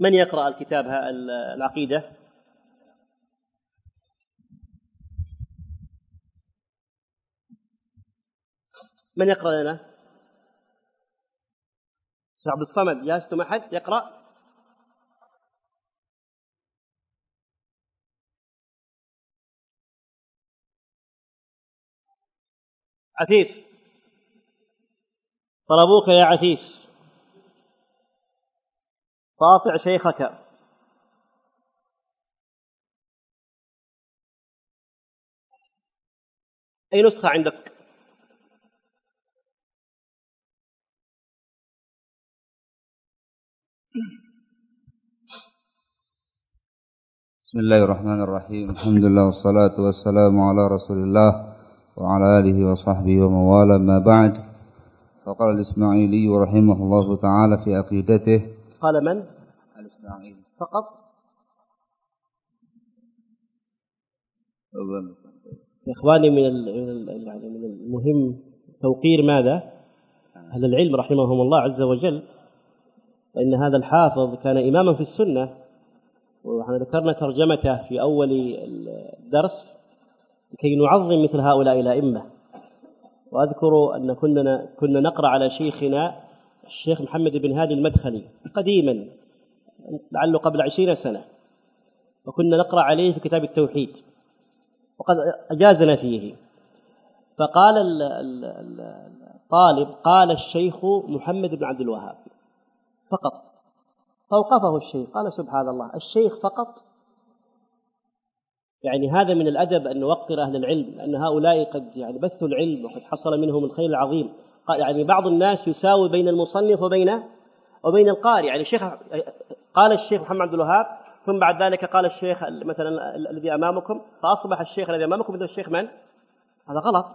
من يقرأ الكتاب العقيدة؟ من يقرأ لنا؟ عبد الصمد جالستم أحد يقرأ؟ عفيف. طلبوك يا عفيف. قاطع شيخك. أي نسخة عندك؟ بسم الله الرحمن الرحيم. الحمد لله والصلاة والسلام على رسول الله وعلى آله وصحبه ومن والاه ما بعد فقال الإسماعيلي رحمه الله تعالى في عقيدته قال من؟ الإسماعيلي فقط. إخواني من يعني من المهم توقير ماذا؟ أهل العلم رحمهم الله عز وجل. فإن هذا الحافظ كان إماما في السنة. ونحن ذكرنا ترجمته في أول الدرس لكي نعظم مثل هؤلاء الأئمة. وأذكر أن كنا كنا نقرأ على شيخنا الشيخ محمد بن هادي المدخلي قديما لعله قبل عشرين سنة وكنا نقرأ عليه في كتاب التوحيد وقد أجازنا فيه. فقال الطالب قال الشيخ محمد بن عبد الوهاب فقط فأوقفه الشيخ قال سبحان الله الشيخ فقط. يعني هذا من الأدب أن نوقر أهل العلم لأن هؤلاء قد يعني بثوا العلم وقد حصل منهم الخير العظيم. يعني بعض الناس يساوي بين المصنف وبين وبين القارئ. يعني الشيخ قال الشيخ محمد عبد الوهاب ثم بعد ذلك قال الشيخ مثلا الذي أمامكم فأصبح الشيخ الذي أمامكم مثل الشيخ من؟ هذا غلط.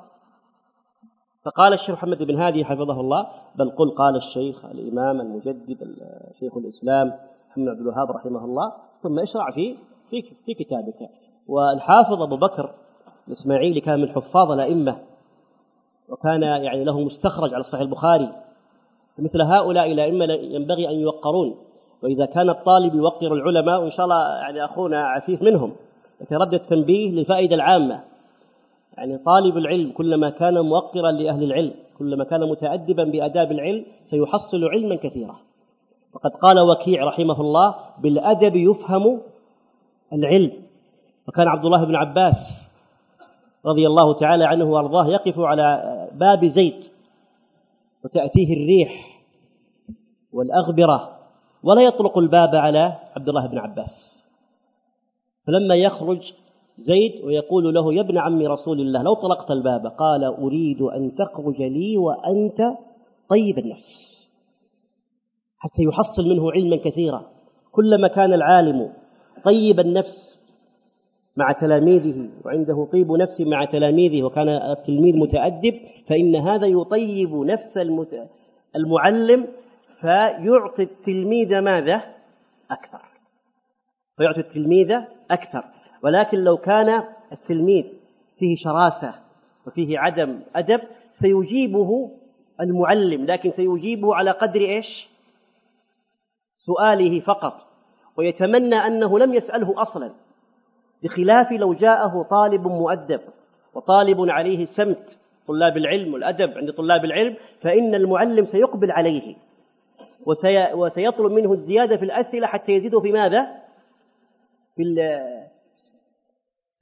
فقال الشيخ محمد بن هادي حفظه الله بل قل قال الشيخ الإمام المجدد شيخ الإسلام محمد عبد الوهاب رحمه الله ثم اشرع في في في كتابك. والحافظ أبو بكر الإسماعيلي كان من حفاظ الأئمة وكان يعني له مستخرج على صحيح البخاري. مثل هؤلاء الأئمة ينبغي أن يوقرون وإذا كان الطالب يوقر العلماء وإن شاء الله يعني أخونا عفيف منهم يتردد التنبيه للفائدة العامة. يعني طالب العلم كلما كان موقرا لأهل العلم كلما كان متأدبا بآداب العلم سيحصل علما كثيرا. وقد قال وكيع رحمه الله بالأدب يفهم العلم. وكان عبد الله بن عباس رضي الله تعالى عنه وأرضاه يقف على باب زيد وتأتيه الريح والأغبرة ولا يطلق الباب على عبد الله بن عباس. فلما يخرج زيد ويقول له يا ابن عم رسول الله لو طلقت الباب قال أريد أن تخرج لي وأنت طيب النفس. حتى يحصل منه علما كثيرا. كلما كان العالم طيب النفس مع تلاميذه وعنده طيب نفس مع تلاميذه وكان التلميذ متأدب فإن هذا يطيب نفس المعلم فيعطي التلميذ ماذا؟ أكثر. فيعطي التلميذ أكثر. ولكن لو كان التلميذ فيه شراسة وفيه عدم أدب سيجيبه المعلم. لكن سيجيبه على قدر إيش؟ سؤاله فقط. ويتمنى أنه لم يسأله أصلا. بخلاف لو جاءه طالب مؤدب وطالب عليه سمت طلاب العلم والأدب عند طلاب العلم فإن المعلم سيقبل عليه وسي وسيطلب منه الزيادة في الأسئلة حتى يزيده في ماذا؟ في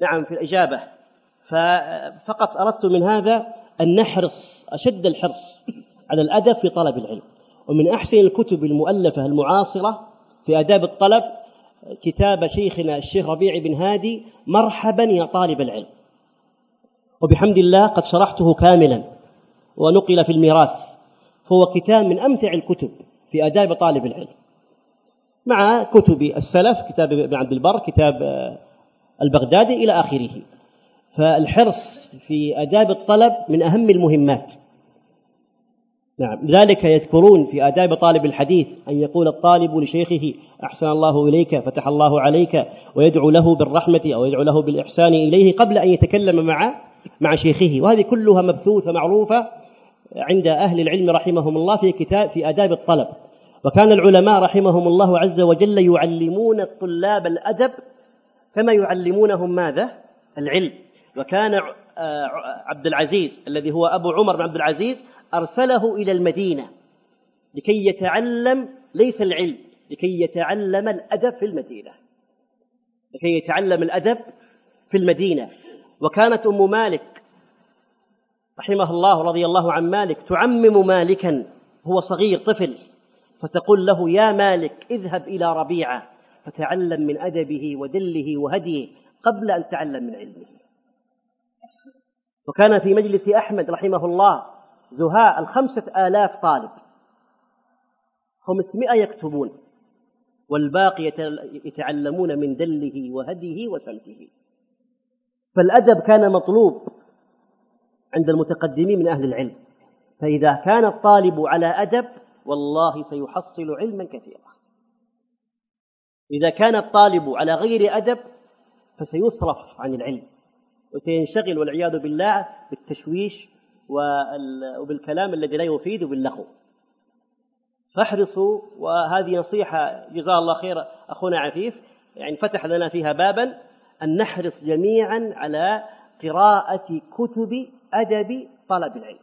نعم في الإجابة ففقط أردت من هذا أن نحرص أشد الحرص على الأدب في طلب العلم ومن أحسن الكتب المؤلفة المعاصرة في آداب الطلب كتاب شيخنا الشيخ ربيع بن هادي مرحبا يا طالب العلم. وبحمد الله قد شرحته كاملا ونقل في الميراث. فهو كتاب من أمتع الكتب في آداب طالب العلم. مع كتب السلف كتاب ابن عبد البر كتاب البغدادي إلى آخره. فالحرص في آداب الطلب من أهم المهمات. نعم. لذلك يذكرون في آداب طالب الحديث أن يقول الطالب لشيخه أحسن الله إليك فتح الله عليك ويدعو له بالرحمة أو يدعو له بالإحسان إليه قبل أن يتكلم مع مع شيخه. وهذه كلها مبثوثة معروفة عند أهل العلم رحمهم الله في كتاب في آداب الطلب. وكان العلماء رحمهم الله عز وجل يعلمون الطلاب الأدب كما يعلمونهم ماذا؟ العلم. وكان عبد العزيز الذي هو أبو عمر بن عبد العزيز أرسله إلى المدينة لكي يتعلم ليس العلم لكي يتعلم الأدب في المدينة. لكي يتعلم الأدب في المدينة. وكانت أم مالك رحمه الله رضي الله عن مالك تعمم مالكا هو صغير طفل فتقول له يا مالك اذهب إلى ربيعة فتعلم من أدبه ودله وهديه قبل أن تعلم من علمه. وكان في مجلس أحمد رحمه الله زهاء الخمسة آلاف طالب. خمسمائة يكتبون والباقي يتعلمون من دله وهديه وسمته فالأدب كان مطلوب عند المتقدمين من أهل العلم. فإذا كان الطالب على أدب والله سيحصل علما كثيرا. إذا كان الطالب على غير أدب فسيصرف عن العلم. وسينشغل والعياذ بالله بالتشويش وبالكلام الذي لا يفيد باللغو. فاحرصوا وهذه نصيحة جزاه الله خير أخونا عفيف يعني فتح لنا فيها بابا أن نحرص جميعا على قراءة كتب أدب طلب العلم.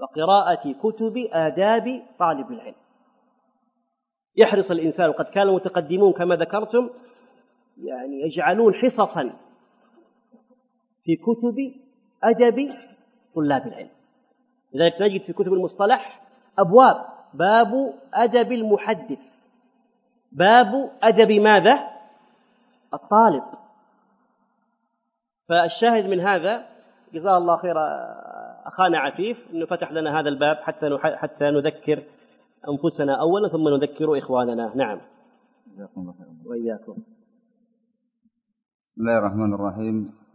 وقراءة كتب آداب طالب العلم. يحرص الإنسان وقد كان المتقدمون كما ذكرتم يعني يجعلون حصصا في كتب أدب طلاب العلم. لذلك نجد في كتب المصطلح أبواب باب أدب المحدث. باب أدب ماذا؟ الطالب. فالشاهد من هذا جزاه الله خير أخانا عفيف أنه فتح لنا هذا الباب حتى حتى نذكر أنفسنا أولا ثم نذكر إخواننا. نعم. جزاكم الله خير وإياكم. بسم الله الرحمن الرحيم.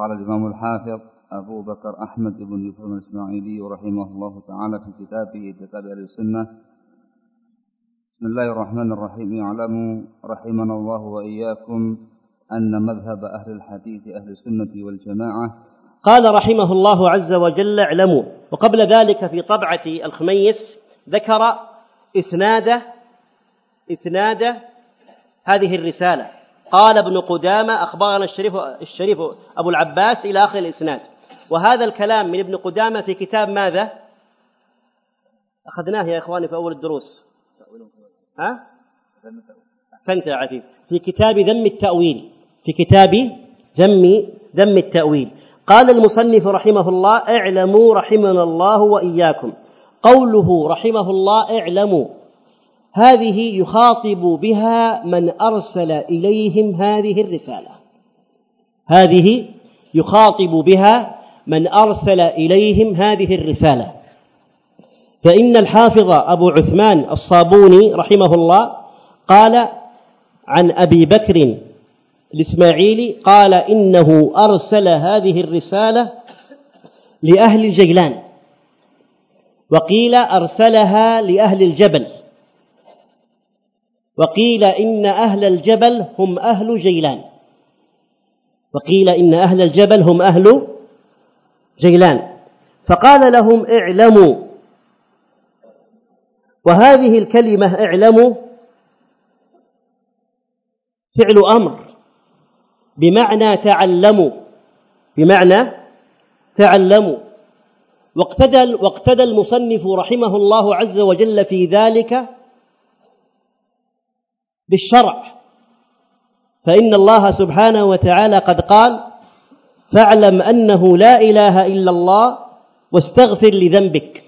قال الإمام الحافظ أبو بكر أحمد بن يوسف الإسماعيلي رحمه الله تعالى في كتابه كتاب أهل السنة. بسم الله الرحمن الرحيم. اعلموا رحمنا الله وإياكم أن مذهب أهل الحديث أهل السنة والجماعة. قال رحمه الله عز وجل اعلموا. وقبل ذلك في طبعة الخميس ذكر إسناد إسناد هذه الرسالة. قال ابن قدامة أخبرنا الشريف, الشريف أبو العباس إلى آخر الإسناد. وهذا الكلام من ابن قدامة في كتاب ماذا؟ أخذناه يا إخواني في أول الدروس. ها؟ أحسنت يا عفيف في كتاب ذم التأويل. في كتاب ذم ذم التأويل. قال المصنف رحمه الله اعلموا رحمنا الله وإياكم. قوله رحمه الله اعلموا. هذه يخاطب بها من أرسل إليهم هذه الرسالة. هذه يخاطب بها من أرسل إليهم هذه الرسالة. فإن الحافظ أبو عثمان الصابوني رحمه الله قال عن أبي بكر الإسماعيلي قال إنه أرسل هذه الرسالة لأهل الجيلان وقيل أرسلها لأهل الجبل. وقيل إن أهل الجبل هم أهل جيلان. وقيل إن أهل الجبل هم أهل جيلان. فقال لهم اعلموا. وهذه الكلمة اعلموا فعل أمر. بمعنى تعلموا. بمعنى تعلموا. واقتدى واقتدى المصنف رحمه الله عز وجل في ذلك بالشرع. فإن الله سبحانه وتعالى قد قال فاعلم أنه لا إله إلا الله واستغفر لذنبك.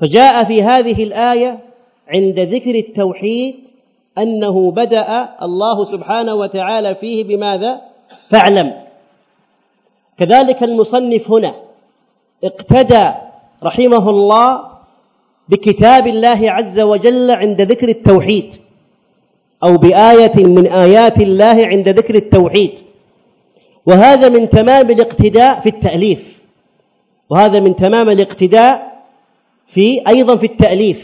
فجاء في هذه الآية عند ذكر التوحيد أنه بدأ الله سبحانه وتعالى فيه بماذا؟ فاعلم. كذلك المصنف هنا اقتدى رحمه الله بكتاب الله عز وجل عند ذكر التوحيد أو بآية من آيات الله عند ذكر التوحيد. وهذا من تمام الاقتداء في التأليف. وهذا من تمام الاقتداء في أيضا في التأليف.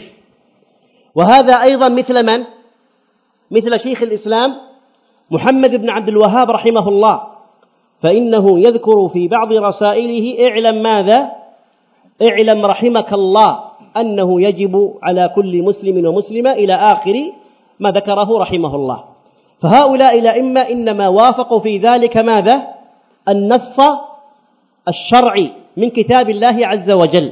وهذا أيضا مثل من؟ مثل شيخ الإسلام محمد بن عبد الوهاب رحمه الله. فإنه يذكر في بعض رسائله اعلم ماذا؟ اعلم رحمك الله. أنه يجب على كل مسلم ومسلمة إلى آخر ما ذكره رحمه الله. فهؤلاء الأئمة إنما وافقوا في ذلك ماذا؟ النص الشرعي من كتاب الله عز وجل.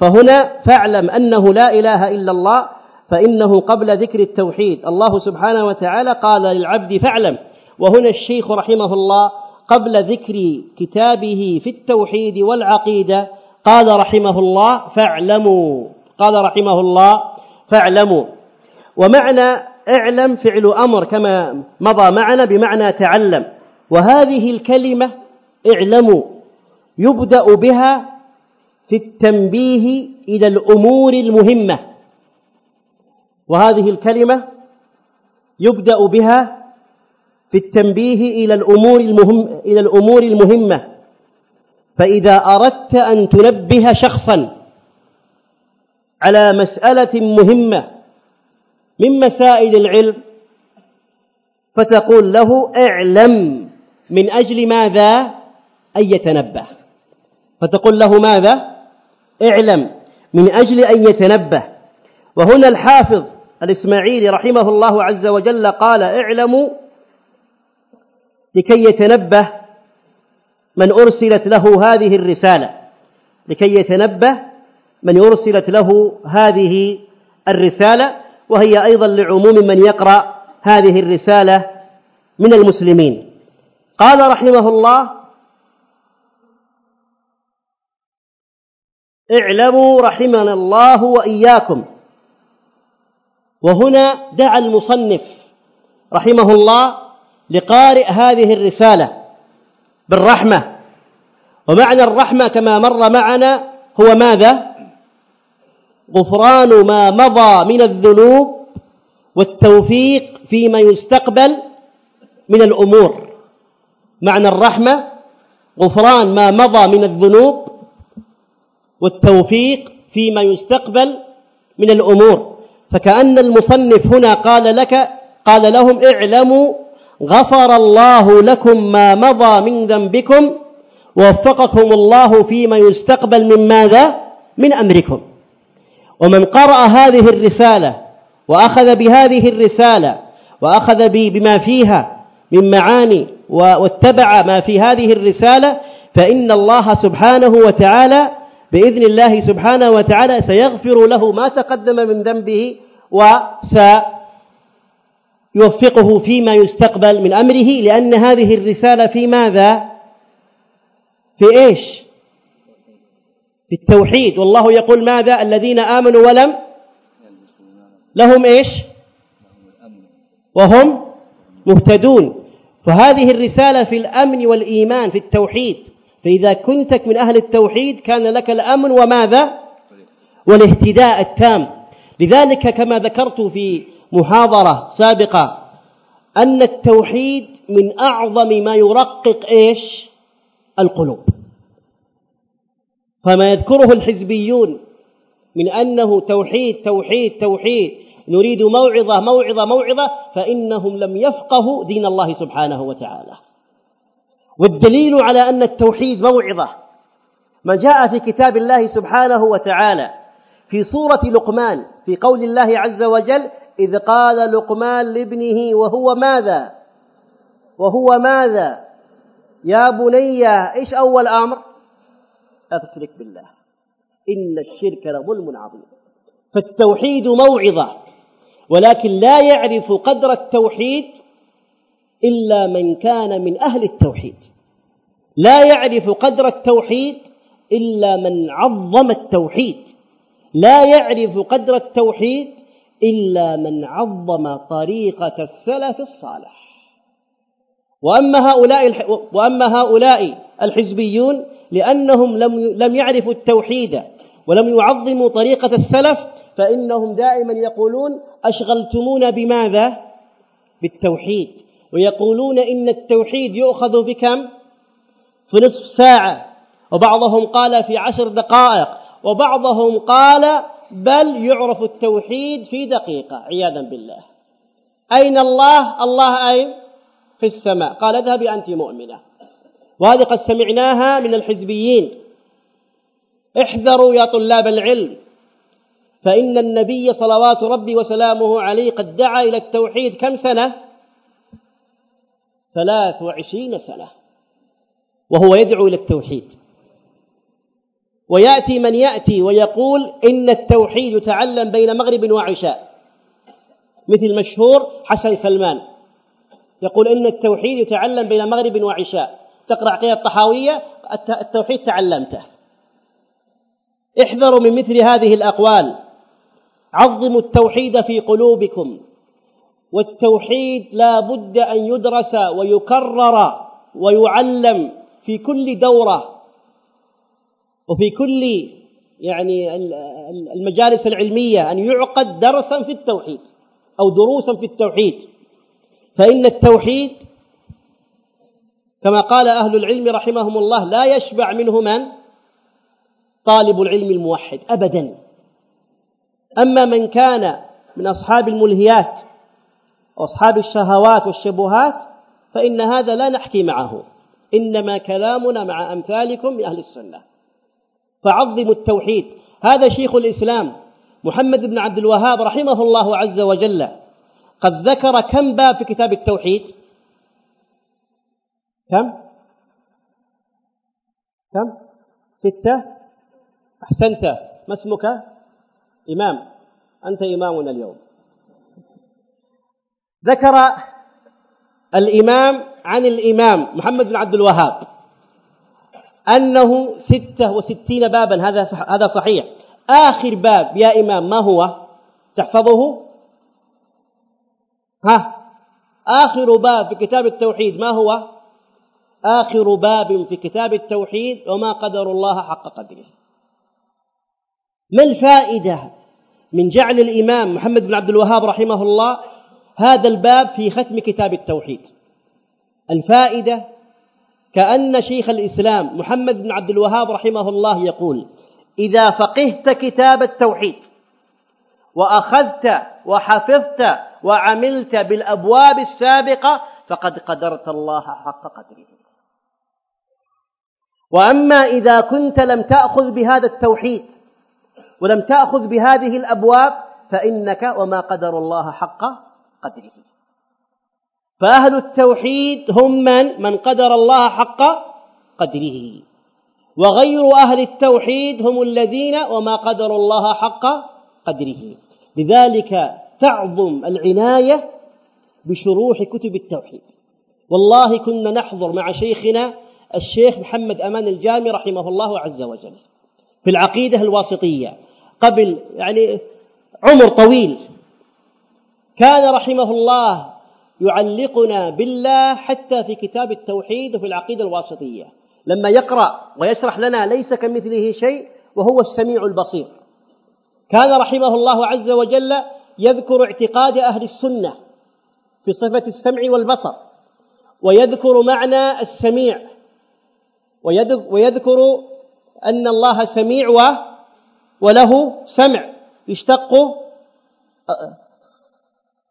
فهنا فاعلم أنه لا إله إلا الله فإنه قبل ذكر التوحيد. الله سبحانه وتعالى قال للعبد فاعلم. وهنا الشيخ رحمه الله قبل ذكر كتابه في التوحيد والعقيدة قال رحمه الله فاعلموا. قال رحمه الله فاعلموا. ومعنى اعلم فعل أمر كما مضى معنا بمعنى تعلم. وهذه الكلمة اعلموا يبدأ بها في التنبيه إلى الأمور المهمة. وهذه الكلمة يبدأ بها في التنبيه إلى الأمور المهم إلى الأمور المهمة. فإذا أردت أن تنبه شخصا على مسألة مهمة من مسائل العلم فتقول له اعلم من أجل ماذا أن يتنبه. فتقول له ماذا؟ اعلم من أجل أن يتنبه. وهنا الحافظ الإسماعيلي رحمه الله عز وجل قال اعلموا لكي يتنبه من أرسلت له هذه الرسالة لكي يتنبه من أرسلت له هذه الرسالة وهي أيضا لعموم من يقرأ هذه الرسالة من المسلمين. قال رحمه الله اعلموا رحمنا الله وإياكم. وهنا دعا المصنف رحمه الله لقارئ هذه الرسالة بالرحمة. ومعنى الرحمة كما مر معنا هو ماذا؟ غفران ما مضى من الذنوب والتوفيق فيما يستقبل من الأمور. معنى الرحمة غفران ما مضى من الذنوب والتوفيق فيما يستقبل من الأمور. فكأن المصنف هنا قال لك قال لهم اعلموا غفر الله لكم ما مضى من ذنبكم ووفقكم الله فيما يستقبل من ماذا؟ من أمركم. ومن قرأ هذه الرسالة وأخذ بهذه الرسالة وأخذ بما فيها من معاني واتبع ما في هذه الرسالة فإن الله سبحانه وتعالى بإذن الله سبحانه وتعالى سيغفر له ما تقدم من ذنبه وسيوفقه فيما يستقبل من أمره لأن هذه الرسالة في ماذا؟ في إيش؟ في التوحيد. والله يقول ماذا؟ الذين آمنوا ولم لهم إيش؟ وهم مهتدون. فهذه الرسالة في الأمن والإيمان في التوحيد. فإذا كنت من أهل التوحيد كان لك الأمن وماذا؟ والاهتداء التام. لذلك كما ذكرت في محاضرة سابقة. أن التوحيد من أعظم ما يرقق إيش؟ القلوب. فما يذكره الحزبيون من أنه توحيد توحيد توحيد. نريد موعظة موعظة موعظة فإنهم لم يفقهوا دين الله سبحانه وتعالى. والدليل على أن التوحيد موعظة ما جاء في كتاب الله سبحانه وتعالى في سورة لقمان في قول الله عز وجل إذ قال لقمان لابنه وهو ماذا؟ وهو ماذا؟ يا بني إيش أول أمر؟ لا تشرك بالله إن الشرك لظلم عظيم. فالتوحيد موعظة ولكن لا يعرف قدر التوحيد إلا من كان من أهل التوحيد. لا يعرف قدر التوحيد إلا من عظم التوحيد. لا يعرف قدر التوحيد إلا من عظم طريقة السلف الصالح وأما هؤلاء وأما هؤلاء الحزبيون لأنهم لم لم يعرفوا التوحيد ولم يعظموا طريقة السلف فإنهم دائما يقولون أشغلتمونا بماذا؟ بالتوحيد ويقولون إن التوحيد يؤخذ بكم؟ في نصف ساعة وبعضهم قال في عشر دقائق وبعضهم قال بل يعرف التوحيد في دقيقة عياذا بالله. أين الله؟ الله أين؟ في السماء. قال اذهبي أنت مؤمنة. وهذه قد سمعناها من الحزبيين. احذروا يا طلاب العلم. فإن النبي صلوات ربي وسلامه عليه قد دعا إلى التوحيد كم سنة؟ ثلاث وعشرين سنة. وهو يدعو إلى التوحيد. ويأتي من يأتي ويقول إن التوحيد يتعلم بين مغرب وعشاء. مثل مشهور حسن سلمان يقول إن التوحيد يتعلم بين مغرب وعشاء. تقرأ عقيدة الطحاوية التوحيد تعلمته. احذروا من مثل هذه الأقوال. عظموا التوحيد في قلوبكم. والتوحيد لا بد أن يدرس ويكرر ويعلم في كل دورة. وفي كل يعني المجالس العلمية أن يعقد درسا في التوحيد أو دروسا في التوحيد. فإن التوحيد كما قال أهل العلم رحمهم الله لا يشبع منه من؟ طالب العلم الموحد أبدا. أما من كان من أصحاب الملهيات وأصحاب الشهوات والشبهات فإن هذا لا نحكي معه. إنما كلامنا مع أمثالكم من أهل السنة. فعظموا التوحيد. هذا شيخ الإسلام محمد بن عبد الوهاب رحمه الله عز وجل قد ذكر كم باب في كتاب التوحيد. كم؟ كم؟ ستة؟ أحسنت. ما اسمك؟ إمام. أنت إمامنا اليوم. ذكر الإمام عن الإمام محمد بن عبد الوهاب. أنه ستة وستين بابا. هذا هذا صحيح. آخر باب يا إمام ما هو؟ تحفظه؟ ها؟ آخر باب في كتاب التوحيد ما هو؟ آخر باب في كتاب التوحيد وما قدر الله حق قدره. ما الفائدة من جعل الإمام محمد بن عبد الوهاب رحمه الله هذا الباب في ختم كتاب التوحيد؟ الفائدة كأن شيخ الإسلام محمد بن عبد الوهاب رحمه الله يقول إذا فقهت كتاب التوحيد وأخذت وحفظت وعملت بالأبواب السابقة فقد قدرت الله حق قدره. وأما إذا كنت لم تأخذ بهذا التوحيد ولم تأخذ بهذه الأبواب فإنك وما قدر الله حق قدره. فأهل التوحيد هم من؟ من قدر الله حق قدره. وغير أهل التوحيد هم الذين وما قدر الله حق قدره. لذلك تعظم العناية بشروح كتب التوحيد. والله كنا نحضر مع شيخنا الشيخ محمد أمان الجامي رحمه الله عز وجل. في العقيدة الواسطية. قبل يعني عمر طويل. كان رحمه الله يعلقنا بالله حتى في كتاب التوحيد وفي العقيدة الواسطية. لما يقرأ ويشرح لنا ليس كمثله شيء وهو السميع البصير. كان رحمه الله عز وجل يذكر اعتقاد أهل السنة في صفة السمع والبصر ويذكر معنى السميع ويذكر أن الله سميع وله سمع. يشتق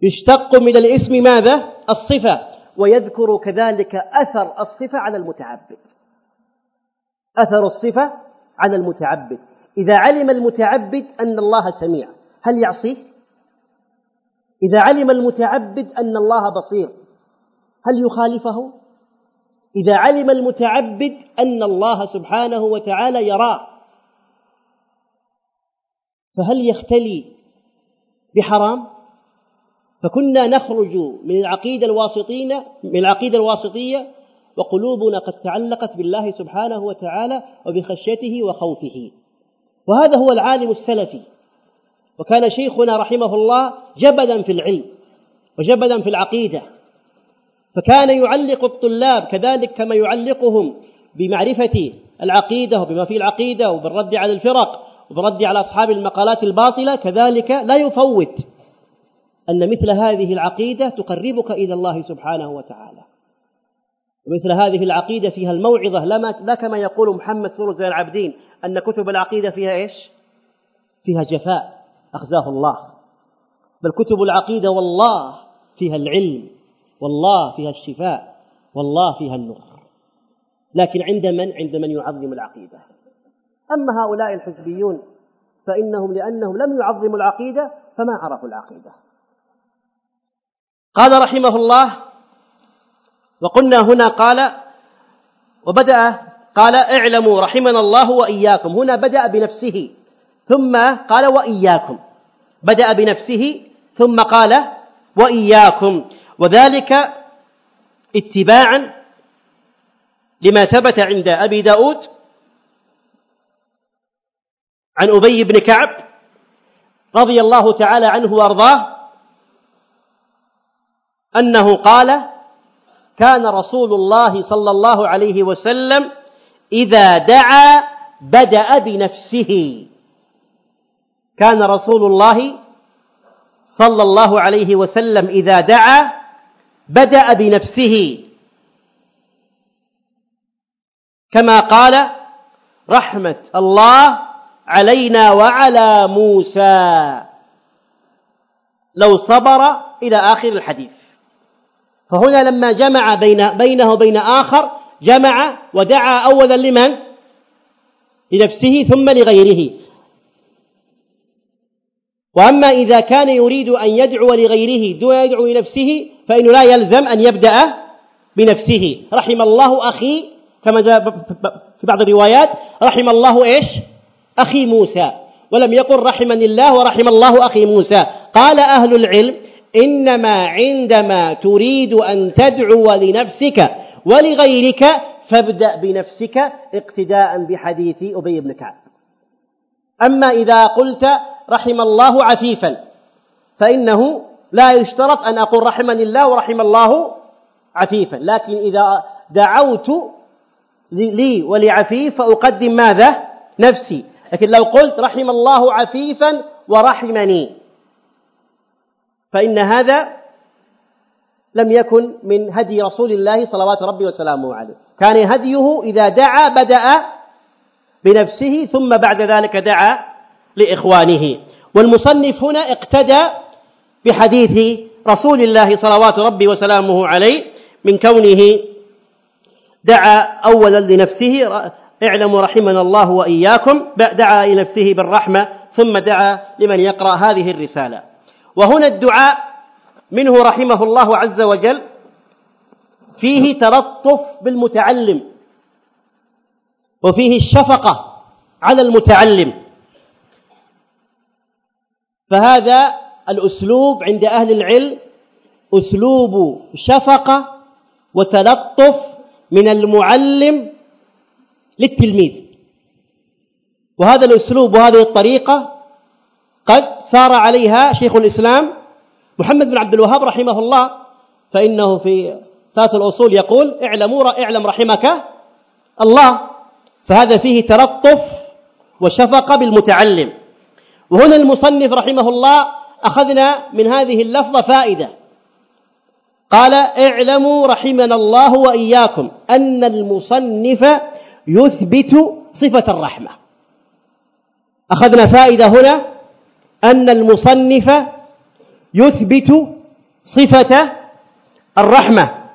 يشتق من الاسم ماذا؟ الصفة. ويذكر كذلك أثر الصفة على المتعبد. أثر الصفة على المتعبد. إذا علم المتعبد أن الله سميع هل يعصيه؟ إذا علم المتعبد أن الله بصير هل يخالفه؟ إذا علم المتعبد أن الله سبحانه وتعالى يراه فهل يختلي بحرام؟ فكنا نخرج من العقيدة الواسطين من العقيدة الواسطية وقلوبنا قد تعلقت بالله سبحانه وتعالى وبخشيته وخوفه. وهذا هو العالم السلفي. وكان شيخنا رحمه الله جبدا في العلم وجبدا في العقيدة. فكان يعلق الطلاب كذلك كما يعلقهم بمعرفة العقيدة وبما في العقيدة وبالرد على الفرق وبالرد على أصحاب المقالات الباطلة كذلك لا يفوت أن مثل هذه العقيدة تقربك إلى الله سبحانه وتعالى. ومثل هذه العقيدة فيها الموعظة لا كما يقول محمد سور زين العابدين أن كتب العقيدة فيها إيش؟ فيها جفاء أخزاه الله. بل كتب العقيدة والله فيها العلم والله فيها الشفاء والله فيها النور. لكن عند من؟ عند من يعظم العقيدة. أما هؤلاء الحزبيون فإنهم لأنهم لم يعظموا العقيدة فما عرفوا العقيدة. قال رحمه الله وقلنا هنا قال وبدأ قال اعلموا رحمنا الله وإياكم. هنا بدأ بنفسه ثم قال وإياكم. بدأ بنفسه ثم قال وإياكم. وذلك اتباعا لما ثبت عند أبي داود عن أبي بن كعب رضي الله تعالى عنه وأرضاه أنه قال كان رسول الله صلى الله عليه وسلم إذا دعا بدأ بنفسه. كان رسول الله صلى الله عليه وسلم إذا دعا بدأ بنفسه. كما قال رحمة الله علينا وعلى موسى. لو صبر إلى آخر الحديث. فهنا لما جمع بين بينه وبين آخر جمع ودعا أولا لمن؟ لنفسه ثم لغيره. وأما إذا كان يريد أن يدعو لغيره دون يدعو لنفسه فإنه لا يلزم أن يبدأ بنفسه. رحم الله أخي كما جاء في بعض الروايات رحم الله إيش؟ أخي موسى. ولم يقل رحمني الله ورحم الله أخي موسى. قال أهل العلم إنما عندما تريد أن تدعو لنفسك ولغيرك فابدأ بنفسك اقتداء بحديث أبي بن كعب. أما إذا قلت رحم الله عفيفا فإنه لا يشترط أن أقول رحمني الله ورحم الله عفيفا لكن إذا دعوت لي ولعفيف فأقدم ماذا؟ نفسي. لكن لو قلت رحم الله عفيفا ورحمني فإن هذا لم يكن من هدي رسول الله صلوات ربي وسلامه عليه. كان هديه إذا دعا بدأ بنفسه ثم بعد ذلك دعا لإخوانه. والمصنف هنا اقتدى بحديث رسول الله صلوات ربي وسلامه عليه من كونه دعا أولا لنفسه اعلموا رحمنا الله وإياكم دعا لنفسه بالرحمة ثم دعا لمن يقرأ هذه الرسالة. وهنا الدعاء منه رحمه الله عز وجل فيه تلطف بالمتعلم وفيه الشفقة على المتعلم. فهذا الأسلوب عند أهل العلم أسلوب شفقة وتلطف من المعلم للتلميذ. وهذا الأسلوب وهذه الطريقة قد سار عليها شيخ الإسلام محمد بن عبد الوهاب رحمه الله فإنه في ثلاث الأصول يقول اعلموا اعلم رحمك الله. فهذا فيه تلطف وشفقة بالمتعلم. وهنا المصنف رحمه الله أخذنا من هذه اللفظة فائدة. قال اعلموا رحمنا الله وإياكم أن المصنف يثبت صفة الرحمة. أخذنا فائدة هنا أن المصنف يثبت صفة الرحمة.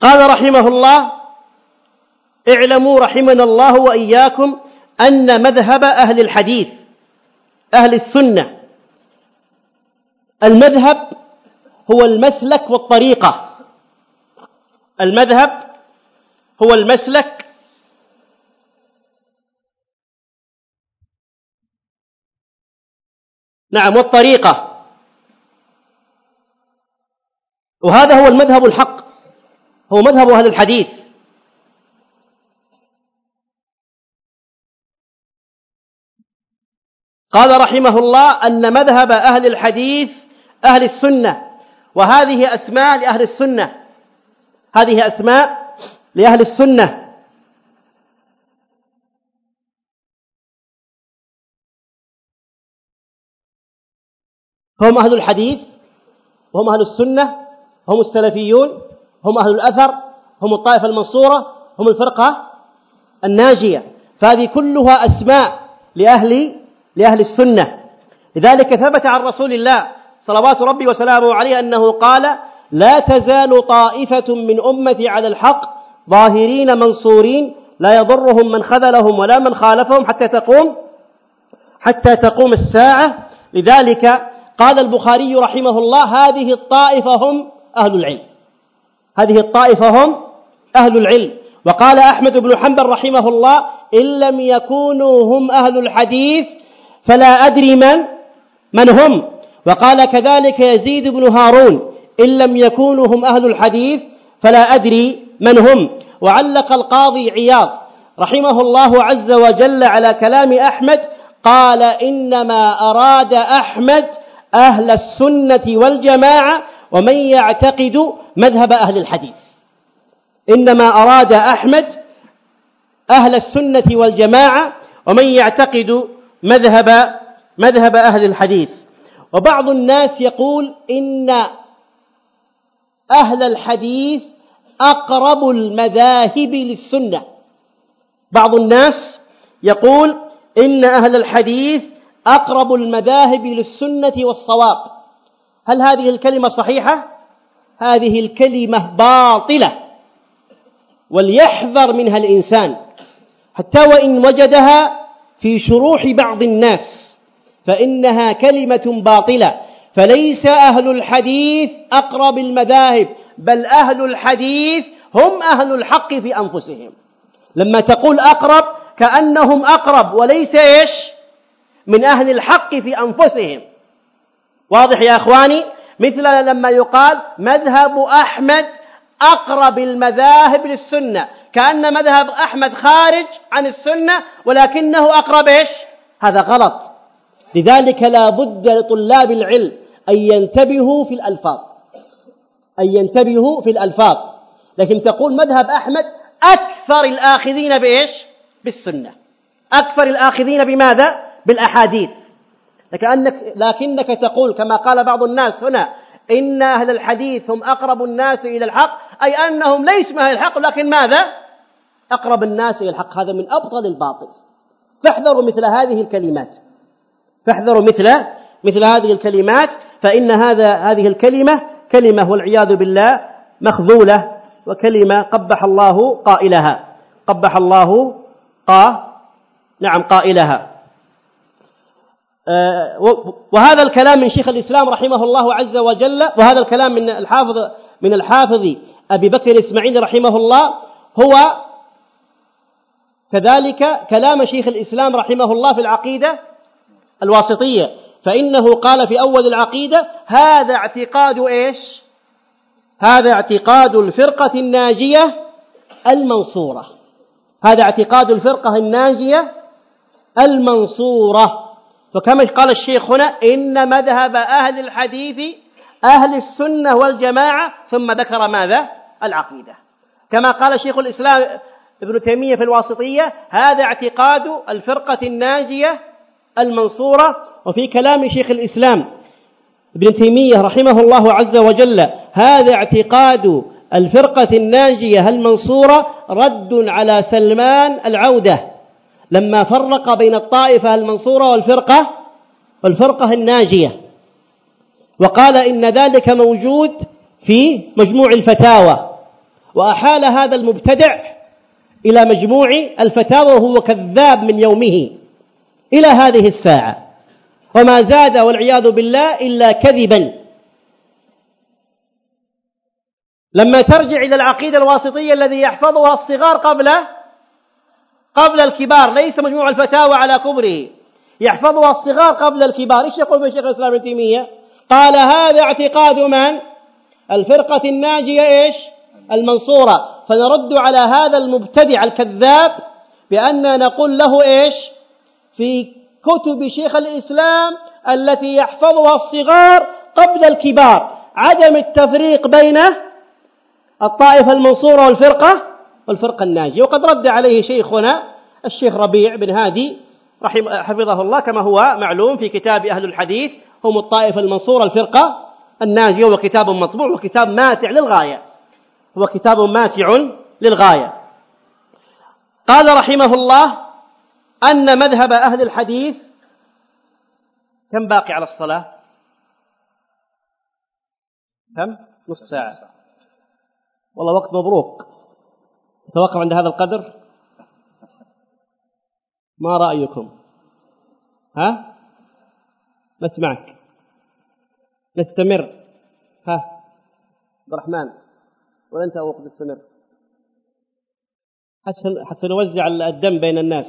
قال رحمه الله اعلموا رحمنا الله وإياكم أن مذهب أهل الحديث أهل السنة المذهب هو المسلك والطريقة. المذهب هو المسلك نعم والطريقة. وهذا هو المذهب الحق. هو مذهب أهل الحديث. قال رحمه الله أن مذهب أهل الحديث أهل السنة وهذه أسماء لأهل السنة. هذه أسماء لأهل السنة. هم أهل الحديث وهم أهل السنة هم السلفيون هم أهل الأثر هم الطائفة المنصورة هم الفرقة الناجية. فهذه كلها أسماء لأهل لأهل السنة. لذلك ثبت عن رسول الله صلوات ربي وسلامه عليه أنه قال لا تزال طائفة من أمتي على الحق ظاهرين منصورين لا يضرهم من خذلهم ولا من خالفهم حتى تقوم حتى تقوم الساعة. لذلك قال البخاري رحمه الله هذه الطائفة هم أهل العلم. هذه الطائفة هم أهل العلم. وقال أحمد بن حنبل رحمه الله إن لم يكونوا هم أهل الحديث فلا أدري من من هم. وقال كذلك يزيد بن هارون إن لم يكونوا هم أهل الحديث فلا أدري من هم. وعلق القاضي عياض رحمه الله عز وجل على كلام أحمد قال إنما أراد أحمد أهل السنة والجماعة ومن يعتقد مذهب أهل الحديث. إنما أراد أحمد أهل السنة والجماعة ومن يعتقد مذهب مذهب أهل الحديث. وبعض الناس يقول إن أهل الحديث أقرب المذاهب للسنة. بعض الناس يقول إن أهل الحديث أقرب المذاهب للسنة والصواب. هل هذه الكلمة صحيحة؟ هذه الكلمة باطلة وليحذر منها الإنسان. حتى وإن وجدها في شروح بعض الناس فإنها كلمة باطلة. فليس أهل الحديث أقرب المذاهب بل أهل الحديث هم أهل الحق في أنفسهم. لما تقول أقرب كأنهم أقرب وليس إيش؟ من أهل الحق في أنفسهم. واضح يا أخواني؟ مثل لما يقال مذهب أحمد أقرب المذاهب للسنة كأن مذهب أحمد خارج عن السنة ولكنه أقرب إيش؟ هذا غلط. لذلك لا بد لطلاب العلم أن ينتبهوا في الألفاظ. أن ينتبهوا في الألفاظ. لكن تقول مذهب أحمد أكثر الآخذين بإيش؟ بالسنة. أكثر الآخذين بماذا؟ بالأحاديث. لكنك, لكنك تقول كما قال بعض الناس هنا إن أهل الحديث هم أقرب الناس إلى الحق أي أنهم ليسوا أهل الحق لكن ماذا؟ أقرب الناس إلى الحق. هذا من أبطل الباطل. فاحذروا مثل هذه الكلمات. فاحذروا مثل مثل هذه الكلمات فإن هذا هذه الكلمة كلمة والعياذ بالله مخذولة وكلمة قبح الله قائلها. قبح الله قا نعم قائلها. وهذا الكلام من شيخ الإسلام رحمه الله عز وجل وهذا الكلام من الحافظ من الحافظ أبي بكر الإسماعيلي رحمه الله هو كذلك كلام شيخ الإسلام رحمه الله في العقيدة الواسطية. فإنه قال في أول العقيدة هذا اعتقاد إيش؟ هذا اعتقاد الفرقة الناجية المنصورة. هذا اعتقاد الفرقة الناجية المنصورة. فكما قال الشيخ هنا إن مذهب أهل الحديث أهل السنة والجماعة ثم ذكر ماذا؟ العقيدة. كما قال شيخ الإسلام ابن تيمية في الواسطية هذا اعتقاد الفرقة الناجية المنصورة وفي كلام شيخ الإسلام ابن تيمية رحمه الله عز وجل هذا اعتقاد الفرقة الناجية المنصورة رد على سلمان العودة. لما فرق بين الطائفة المنصورة والفرقة والفرقة الناجية. وقال إن ذلك موجود في مجموع الفتاوى. وأحال هذا المبتدع إلى مجموع الفتاوى وهو كذاب من يومه إلى هذه الساعة. وما زاد والعياذ بالله إلا كذبا. لما ترجع إلى العقيدة الواسطية الذي يحفظها الصغار قبل قبل الكبار ليس مجموع الفتاوى على كبره. يحفظها الصغار قبل الكبار. إيش يقول من شيخ الإسلام ابن تيمية؟ قال هذا اعتقاد من؟ الفرقة الناجية إيش؟ المنصورة. فنرد على هذا المبتدع الكذاب بأن نقول له إيش؟ في كتب شيخ الإسلام التي يحفظها الصغار قبل الكبار. عدم التفريق بين الطائفة المنصورة والفرقة والفرقة الناجية وقد رد عليه شيخنا الشيخ ربيع بن هادي رحم حفظه الله كما هو معلوم في كتاب أهل الحديث هم الطائفة المنصورة الفرقة الناجية هو كتاب مطبوع وكتاب ماتع للغاية. هو كتاب ماتع للغاية. قال رحمه الله أن مذهب أهل الحديث كم باقي على الصلاة؟ كم؟ نص ساعة. والله وقت مبروك. نتوقف عند هذا القدر؟ ما رأيكم؟ ها؟ ما اسمعك نستمر. ها؟ عبد الرحمن ولا أنت أبو تستمر حتى نوزع الدم بين الناس.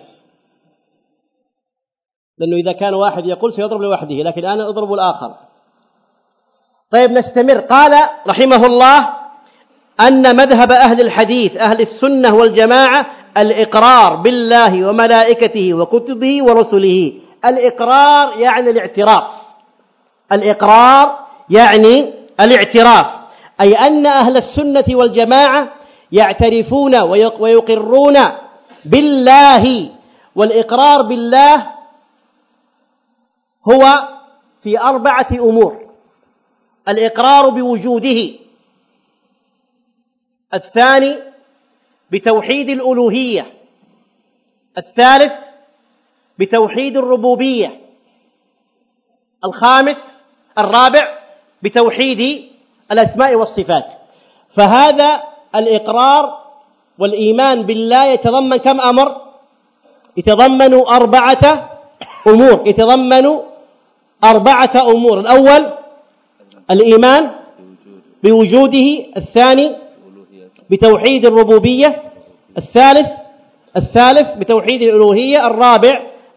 لأنه إذا كان واحد يقول سيضرب لوحده لكن أنا أضرب الآخر. طيب نستمر. قال رحمه الله أن مذهب أهل الحديث أهل السنة والجماعة الإقرار بالله وملائكته وكتبه ورسله. الإقرار يعني الاعتراف. الإقرار يعني الاعتراف. أي أن أهل السنة والجماعة يعترفون ويقرون بالله. والإقرار بالله هو في أربعة أمور. الإقرار بوجوده الثاني بتوحيد الألوهية. الثالث بتوحيد الربوبية. الخامس الرابع بتوحيد الأسماء والصفات. فهذا الإقرار والإيمان بالله يتضمن كم أمر؟ يتضمن أربعة أمور. يتضمن أربعة أمور. الأول الإيمان بوجوده. الثاني بتوحيد الربوبية. الثالث الثالث بتوحيد الألوهية. الرابع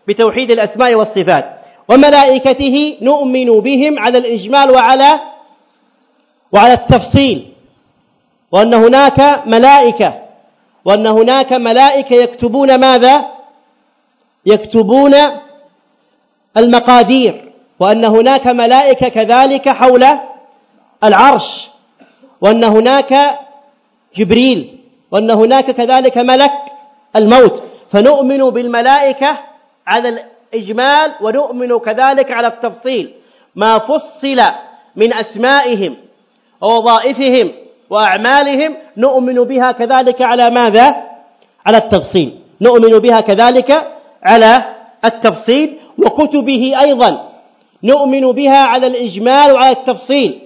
بتوحيد الأسماء والصفات. وملائكته نؤمن بهم على الإجمال وعلى وعلى التفصيل. وأن هناك ملائكة وأن هناك ملائكة يكتبون ماذا؟ يكتبون المقادير. وأن هناك ملائكة كذلك حول العرش. وأن هناك جبريل وأن هناك كذلك ملك الموت. فنؤمن بالملائكة على الإجمال ونؤمن كذلك على التفصيل. ما فصل من أسمائهم ووظائفهم وأعمالهم نؤمن بها كذلك على ماذا؟ على التفصيل. نؤمن بها كذلك على التفصيل وكتبه أيضا. نؤمن بها على الإجمال وعلى التفصيل.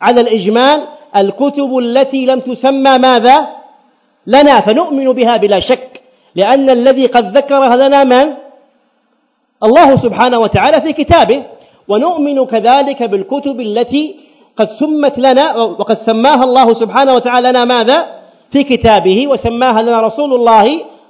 على الإجمال الكتب التي لم تسمى ماذا؟ لنا فنؤمن بها بلا شك لأن الذي قد ذكرها لنا من؟ الله سبحانه وتعالى في كتابه. ونؤمن كذلك بالكتب التي قد سمت لنا وقد سماها الله سبحانه وتعالى لنا ماذا؟ في كتابه وسماها لنا رسول الله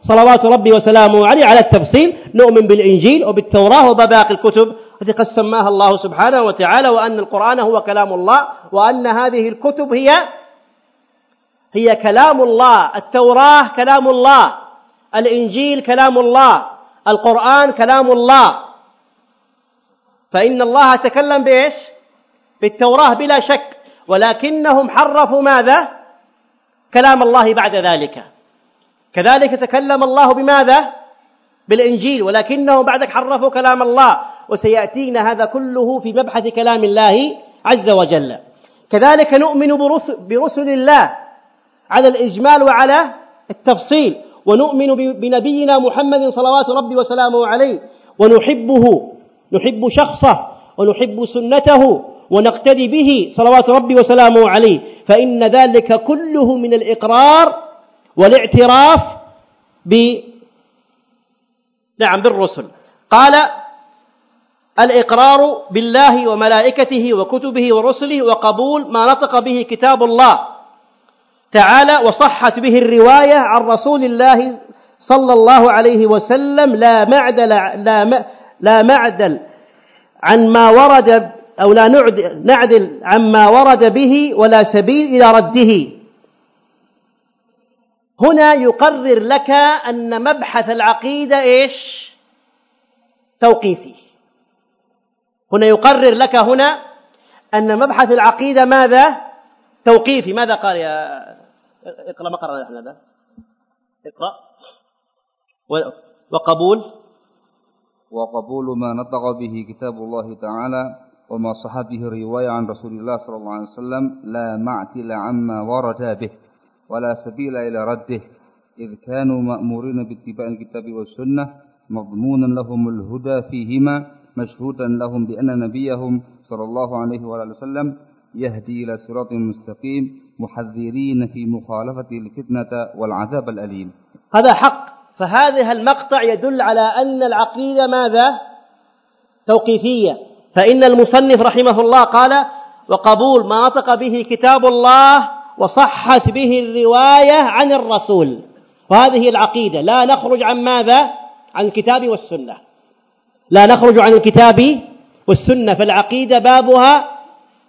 صلوات ربي وسلامه عليه على التفصيل. نؤمن بالإنجيل وبالتوراة وبباقي الكتب. التي قد سماها الله سبحانه وتعالى وأن القرآن هو كلام الله وأن هذه الكتب هي هي كلام الله التوراة كلام الله الإنجيل كلام الله القرآن كلام الله. فإن الله تكلم بإيش؟ بالتوراة بلا شك ولكنهم حرفوا ماذا؟ كلام الله بعد ذلك. كذلك تكلم الله بماذا؟ بالإنجيل ولكنهم بعدك حرفوا كلام الله. وسيأتينا هذا كله في مبحث كلام الله عز وجل. كذلك نؤمن برسل, الله على الإجمال وعلى التفصيل ونؤمن بنبينا محمد صلوات ربي وسلامه عليه ونحبه نحب شخصه ونحب سنته ونقتدي به صلوات ربي وسلامه عليه. فإن ذلك كله من الإقرار والاعتراف ب نعم بالرسل. قال الإقرار بالله وملائكته وكتبه ورسله وقبول ما نطق به كتاب الله تعالى وصحت به الرواية عن رسول الله صلى الله عليه وسلم لا معدل لا لا معدل عن ما ورد أو لا نعدل عما ورد به ولا سبيل إلى رده. هنا يقرر لك أن مبحث العقيدة إيش؟ توقيفي. هنا يقرر لك هنا أن مبحث العقيدة ماذا؟ توقيفي. ماذا قال يا اقرأ ما قرأنا نحن هذا. اقرأ. وقبول. وقبول ما نطق به كتاب الله تعالى وما صح به الرواية عن رسول الله صلى الله عليه وسلم لا معتل عما ورد به ولا سبيل إلى رده إذ كانوا مأمورين باتباع الكتاب والسنة مضمونا لهم الهدى فيهما مشهودا لهم بأن نبيهم صلى الله عليه وآله وسلم يهدي إلى صراط مستقيم محذرين في مخالفة الفتنة والعذاب الأليم. هذا حق. فهذا المقطع يدل على أن العقيدة ماذا؟ توقيفية. فإن المصنف رحمه الله قال وقبول ما نطق به كتاب الله وصحت به الرواية عن الرسول. وهذه العقيدة. لا نخرج عن ماذا؟ عن الكتاب والسنة. لا نخرج عن الكتاب والسنة فالعقيدة بابها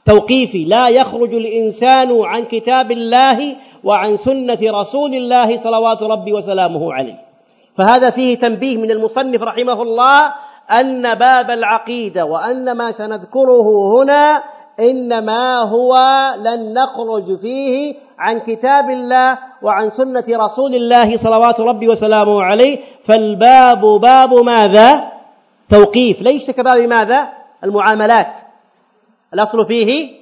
توقيفي. لا يخرج الإنسان عن كتاب الله وعن سنة رسول الله صلوات ربي وسلامه عليه. فهذا فيه تنبيه من المصنف رحمه الله أن باب العقيدة وأن ما سنذكره هنا إنما هو لن نخرج فيه عن كتاب الله وعن سنة رسول الله صلوات ربي وسلامه عليه. فالباب باب ماذا؟ توقيف ليس كباب ماذا؟ المعاملات. الأصل فيه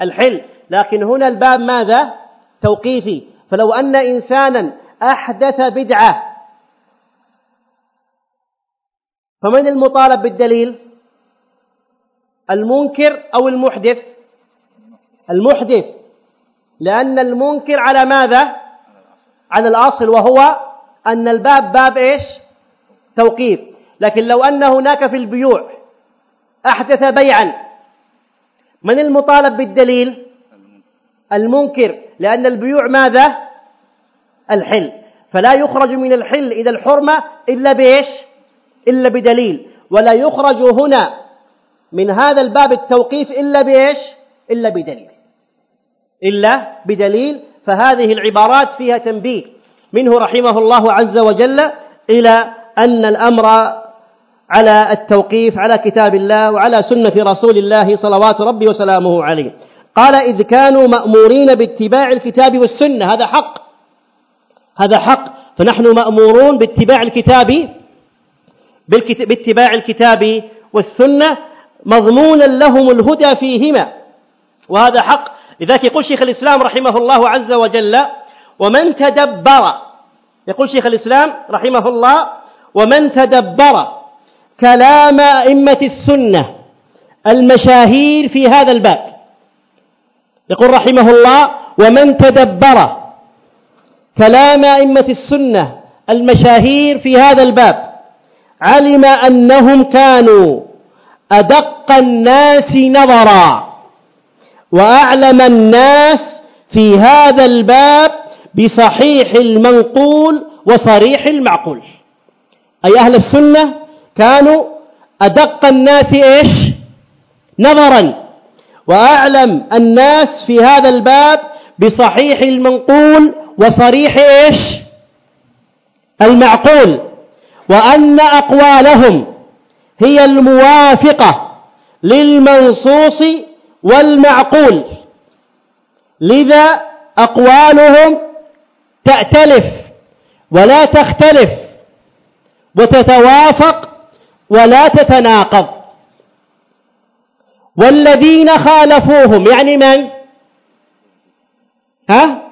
الحل لكن هنا الباب ماذا؟ توقيفي. فلو أن إنسانا أحدث بدعة فمن المطالب بالدليل؟ المنكر أو المحدث؟ المحدث. لأن المنكر على ماذا؟ على الأصل وهو أن الباب باب إيش؟ توقيف. لكن لو أن هناك في البيوع أحدث بيعا من المطالب بالدليل؟ المنكر لأن البيوع ماذا؟ الحل. فلا يخرج من الحل إلى الحرمة إلا بإيش؟ إلا بدليل. ولا يخرج هنا من هذا الباب التوقيف إلا بإيش؟ إلا بدليل. إلا بدليل. فهذه العبارات فيها تنبيه منه رحمه الله عز وجل إلى أن الأمر على التوقيف على كتاب الله وعلى سنة رسول الله صلوات ربي وسلامه عليه. قال إذ كانوا مأمورين باتباع الكتاب والسنة. هذا حق. هذا حق. فنحن مأمورون باتباع الكتاب باتباع الكتاب والسنة. مضمونا لهم الهدى فيهما. وهذا حق. لذلك يقول شيخ الإسلام رحمه الله عز وجل ومن تدبر. يقول شيخ الإسلام رحمه الله ومن تدبر. كلام أئمة السنة المشاهير في هذا الباب. يقول رحمه الله ومن تدبر كلام أئمة السنة المشاهير في هذا الباب علم أنهم كانوا أدق الناس نظرا وأعلم الناس في هذا الباب بصحيح المنقول وصريح المعقول. أي أهل السنة كانوا أدق الناس إيش؟ نظرا. وأعلم الناس في هذا الباب بصحيح المنقول وصريح إيش؟ المعقول. وأن أقوالهم هي الموافقة للمنصوص والمعقول. لذا أقوالهم تأتلف ولا تختلف وتتوافق ولا تتناقض. والذين خالفوهم يعني من؟ ها؟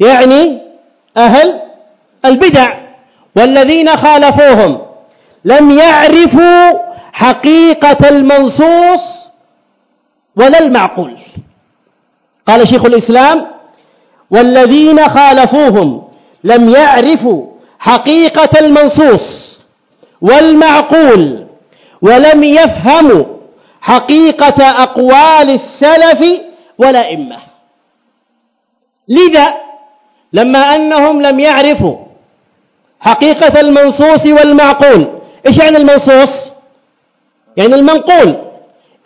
يعني أهل البدع. والذين خالفوهم لم يعرفوا حقيقة المنصوص ولا المعقول. قال شيخ الإسلام والذين خالفوهم لم يعرفوا حقيقة المنصوص والمعقول ولم يفهموا حقيقة أقوال السلف والأئمة. لذا لما أنهم لم يعرفوا حقيقة المنصوص والمعقول إيش يعني المنصوص؟ يعني المنقول.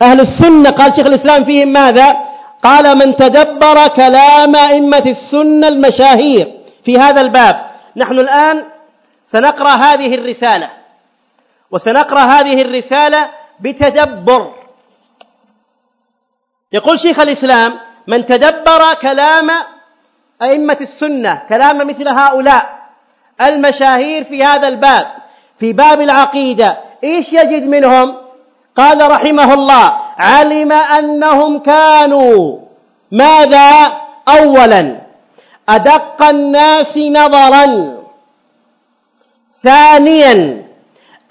أهل السنة قال شيخ الإسلام فيهم ماذا؟ قال من تدبر كلام أئمة السنة المشاهير. في هذا الباب نحن الآن سنقرأ هذه الرسالة. وسنقرأ هذه الرسالة بتدبر. يقول شيخ الإسلام من تدبر كلام أئمة السنة كلام مثل هؤلاء المشاهير في هذا الباب في باب العقيدة إيش يجد منهم؟ قال رحمه الله علم أنهم كانوا ماذا؟ أولا أدق الناس نظرا ثانيا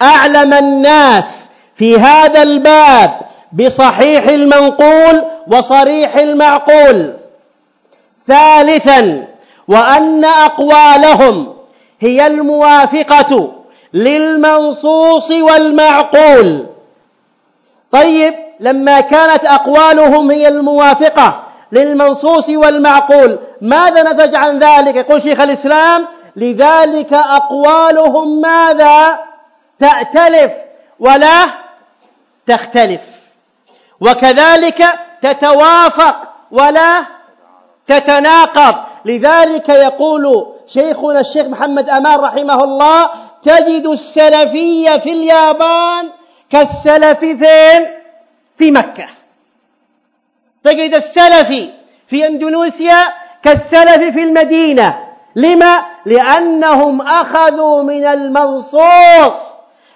أعلم الناس في هذا الباب بصحيح المنقول وصريح المعقول. ثالثا وأن أقوالهم هي الموافقة للمنصوص والمعقول. طيب لما كانت أقوالهم هي الموافقة للمنصوص والمعقول ماذا نتج عن ذلك؟ يقول شيخ الإسلام لذلك أقوالهم ماذا؟ تأتلف ولا تختلف. وكذلك تتوافق ولا تتناقض. لذلك يقول شيخنا الشيخ محمد أمان رحمه الله تجد السلفية في اليابان كالسلف فين في مكة. تجد السلفي في أندونيسيا كالسلف في المدينة. لما؟ لأنهم أخذوا من المنصوص.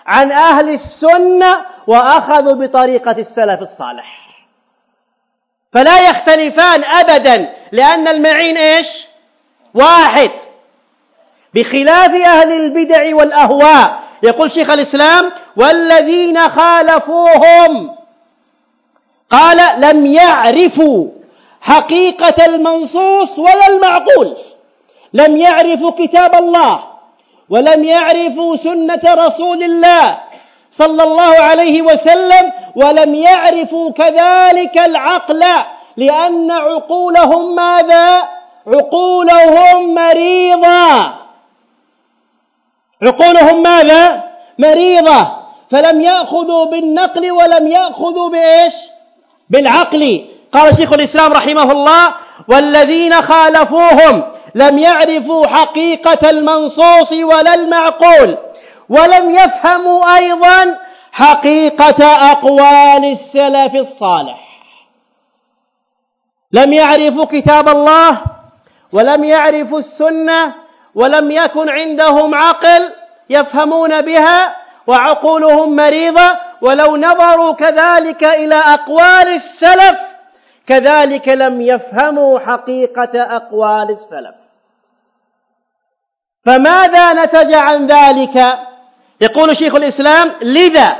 عن أهل السنة وأخذوا بطريقة السلف الصالح. فلا يختلفان أبدا لأن المعين إيش؟ واحد. بخلاف أهل البدع والأهواء يقول شيخ الإسلام والذين خالفوهم. قال لم يعرفوا حقيقة المنصوص ولا المعقول. لم يعرفوا كتاب الله. ولم يعرفوا سنة رسول الله صلى الله عليه وسلم ولم يعرفوا كذلك العقل لأن عقولهم ماذا؟ عقولهم مريضة عقولهم ماذا؟ مريضة فلم يأخذوا بالنقل ولم يأخذوا بإيش؟ بالعقل قال شيخ الإسلام رحمه الله والذين خالفوهم لم يعرفوا حقيقة المنصوص ولا المعقول ولم يفهموا أيضا حقيقة أقوال السلف الصالح. لم يعرفوا كتاب الله ولم يعرفوا السنة ولم يكن عندهم عقل يفهمون بها وعقولهم مريضة ولو نظروا كذلك إلى أقوال السلف كذلك لم يفهموا حقيقة أقوال السلف. فماذا نتج عن ذلك؟ يقول شيخ الإسلام لذا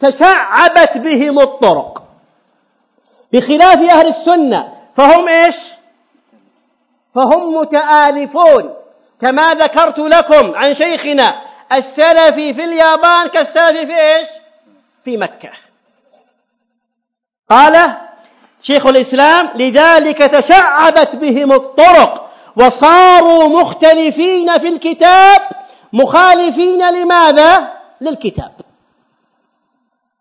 تشعبت بهم الطرق. بخلاف أهل السنة فهم إيش؟ فهم متآلفون. كما ذكرت لكم عن شيخنا السلفي في اليابان كالسلفي في إيش؟ في مكة. قال شيخ الإسلام لذلك تشعبت بهم الطرق. وصاروا مختلفين في الكتاب مخالفين لماذا؟ للكتاب.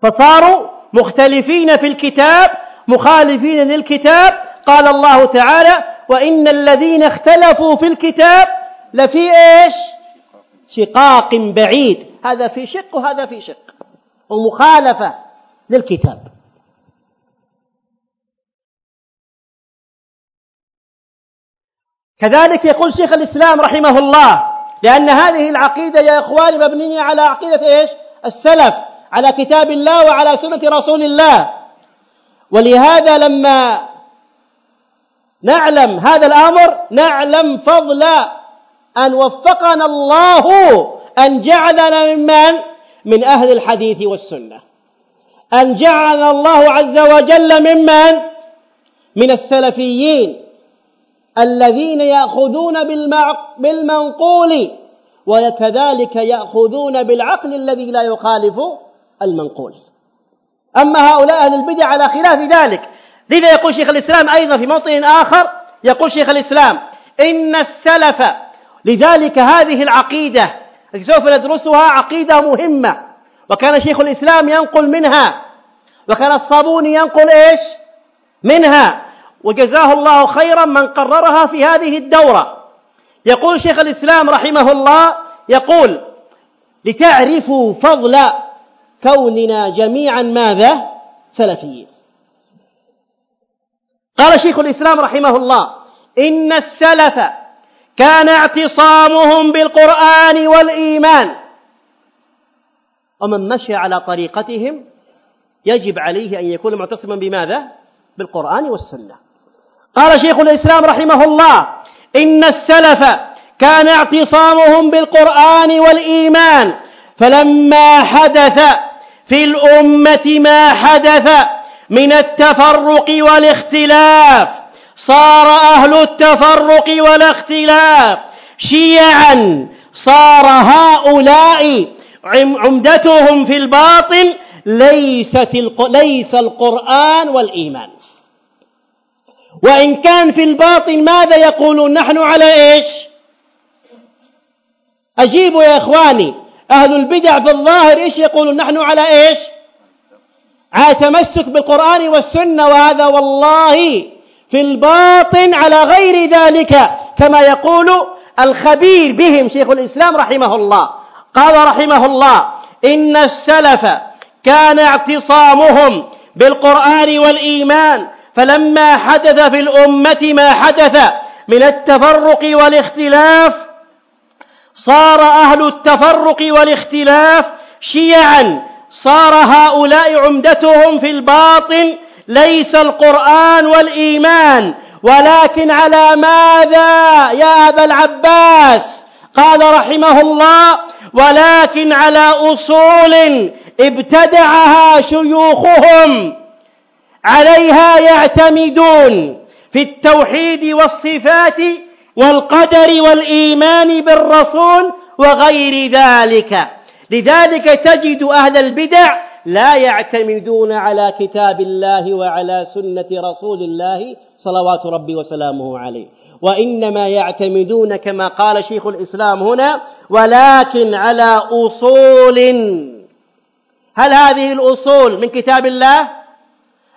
فصاروا مختلفين في الكتاب مخالفين للكتاب. قال الله تعالى وإن الذين اختلفوا في الكتاب لفي إيش؟ شقاق بعيد. هذا في شق وهذا في شق. ومخالفة للكتاب. كذلك يقول شيخ الإسلام رحمه الله لأن هذه العقيدة يا إخواني مبنية على عقيدة إيش؟ السلف على كتاب الله وعلى سنة رسول الله. ولهذا لما نعلم هذا الأمر نعلم فضل أن وفقنا الله أن جعلنا ممن؟ من أهل الحديث والسنة. أن جعلنا الله عز وجل ممن؟ من السلفيين. الذين يأخذون بالمنقول وكذلك يأخذون بالعقل الذي لا يخالف المنقول. أما هؤلاء أهل البدع على خلاف ذلك. لذا يقول شيخ الإسلام أيضا في موطن آخر يقول شيخ الإسلام إن السلف لذلك هذه العقيدة التي سوف ندرسها عقيدة مهمة. وكان شيخ الإسلام ينقل منها وكان الصابوني ينقل إيش؟ منها. وجزاه الله خيرا من قررها في هذه الدورة. يقول شيخ الإسلام رحمه الله يقول لتعرفوا فضل كوننا جميعا ماذا؟ سلفيين. قال شيخ الإسلام رحمه الله إن السلف كان اعتصامهم بالقرآن والإيمان. ومن مشى على طريقتهم يجب عليه أن يكون معتصما بماذا؟ بالقرآن والسنة. قال شيخ الإسلام رحمه الله إن السلف كان اعتصامهم بالقرآن والإيمان فلما حدث في الأمة ما حدث من التفرق والاختلاف صار أهل التفرق والاختلاف شيعا صار هؤلاء عمدتهم في الباطن ليست ليس القرآن والإيمان. وإن كان في الباطن ماذا يقولون؟ نحن على إيش؟ أجيبوا يا إخواني أهل البدع في الظاهر إيش يقولون؟ نحن على إيش؟ على تمسك بالقرآن والسنة وهذا والله في الباطن على غير ذلك. كما يقول الخبير بهم شيخ الإسلام رحمه الله قال رحمه الله إن السلف كان اعتصامهم بالقرآن والإيمان فلما حدث في الأمة ما حدث من التفرق والاختلاف صار أهل التفرق والاختلاف شيعا. صار هؤلاء عمدتهم في الباطن ليس القرآن والإيمان. ولكن على ماذا يا أبا العباس؟ قال رحمه الله ولكن على أصول ابتدعها شيوخهم. عليها يعتمدون في التوحيد والصفات والقدر والإيمان بالرسول وغير ذلك. لذلك تجد أهل البدع لا يعتمدون على كتاب الله وعلى سنة رسول الله صلوات ربي وسلامه عليه. وإنما يعتمدون كما قال شيخ الإسلام هنا ولكن على أصول. هل هذه الأصول من كتاب الله؟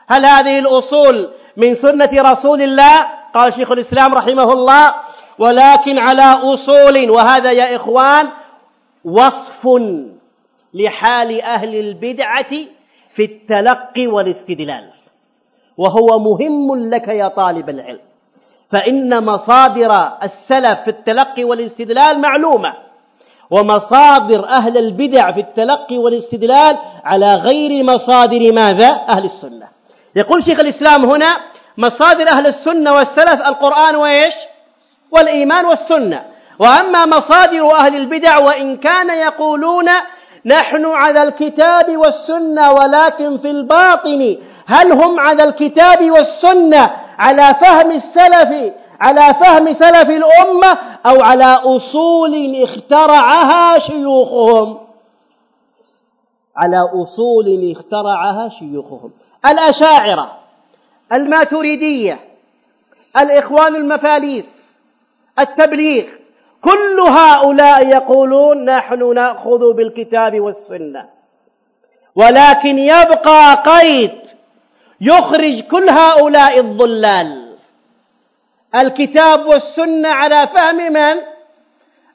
هل هذه الأصول من سنة رسول الله؟ قال شيخ الإسلام رحمه الله ولكن على أصول وهذا يا إخوان وصف لحال أهل البدعة في التلقي والاستدلال. وهو مهم لك يا طالب العلم. فإن مصادر السلف في التلقي والاستدلال معلومة ومصادر أهل البدع في التلقي والاستدلال على غير مصادر ماذا؟ أهل السنة. يقول شيخ الإسلام هنا مصادر أهل السنة والسلف القرآن وإيش؟ والإيمان والسنة. وأما مصادر أهل البدع وإن كان يقولون نحن على الكتاب والسنة ولكن في الباطن هل هم على الكتاب والسنة على فهم السلف على فهم سلف الأمة أو على أصول اخترعها شيوخهم؟ على أصول اخترعها شيوخهم. الأشاعرة الماتريدية الإخوان المفاليس التبليغ كل هؤلاء يقولون نحن نأخذ بالكتاب والسنة. ولكن يبقى قيد يخرج كل هؤلاء الضلال. الكتاب والسنة على فهم من؟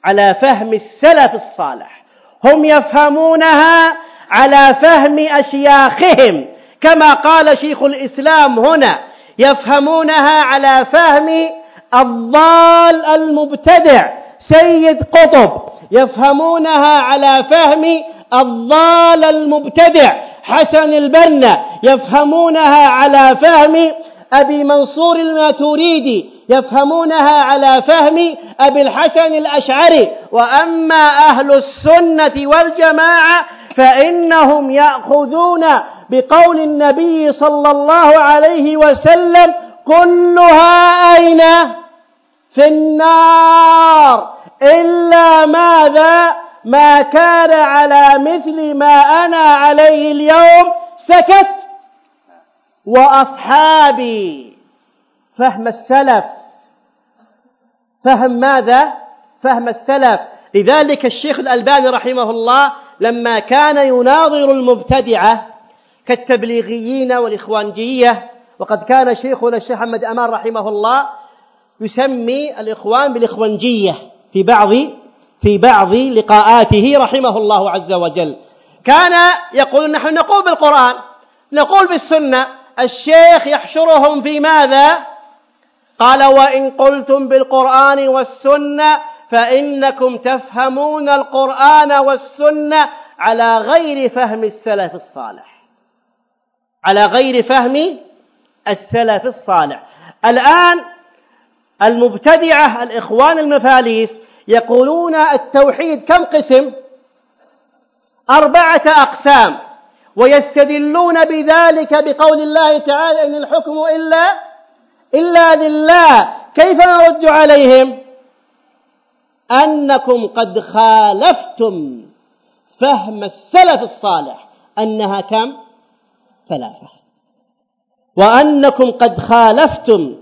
على فهم السلف الصالح. هم يفهمونها على فهم أشياخهم. كما قال شيخ الإسلام هنا يفهمونها على فهم الضال المبتدع سيد قطب. يفهمونها على فهم الضال المبتدع حسن البنا. يفهمونها على فهم أبي منصور الماتوريدي يفهمونها على فهم أبي الحسن الأشعري. وأما أهل السنة والجماعة فإنهم يأخذون بقول النبي صلى الله عليه وسلم كلها أين؟ في النار. إلا ماذا؟ ما كان على مثل ما أنا عليه اليوم سكت. وأصحابي فهم السلف فهم ماذا؟ فهم السلف. لذلك الشيخ الألباني رحمه الله لما كان يناظر المبتدعة كالتبليغيين والإخوانجية وقد كان شيخنا الشيخ محمد أمان رحمه الله يسمي الإخوان بالإخوانجية في بعض في بعض لقاءاته رحمه الله عز وجل. كان يقول نحن نقول بالقرآن نقول بالسنة الشيخ يحشرهم في ماذا؟ قال وإن قلتم بالقرآن والسنة فإنكم تفهمون القرآن والسنة على غير فهم السلف الصالح. على غير فهم السلف الصالح. الآن المبتدعة الإخوان المفاليس يقولون التوحيد كم قسم؟ أربعة أقسام. ويستدلون بذلك بقول الله تعالى إن الحكم إلا إلا لله. كيف نرد عليهم؟ أنكم قد خالفتم فهم السلف الصالح. أنها كم؟ ثلاثة. وأنكم قد خالفتم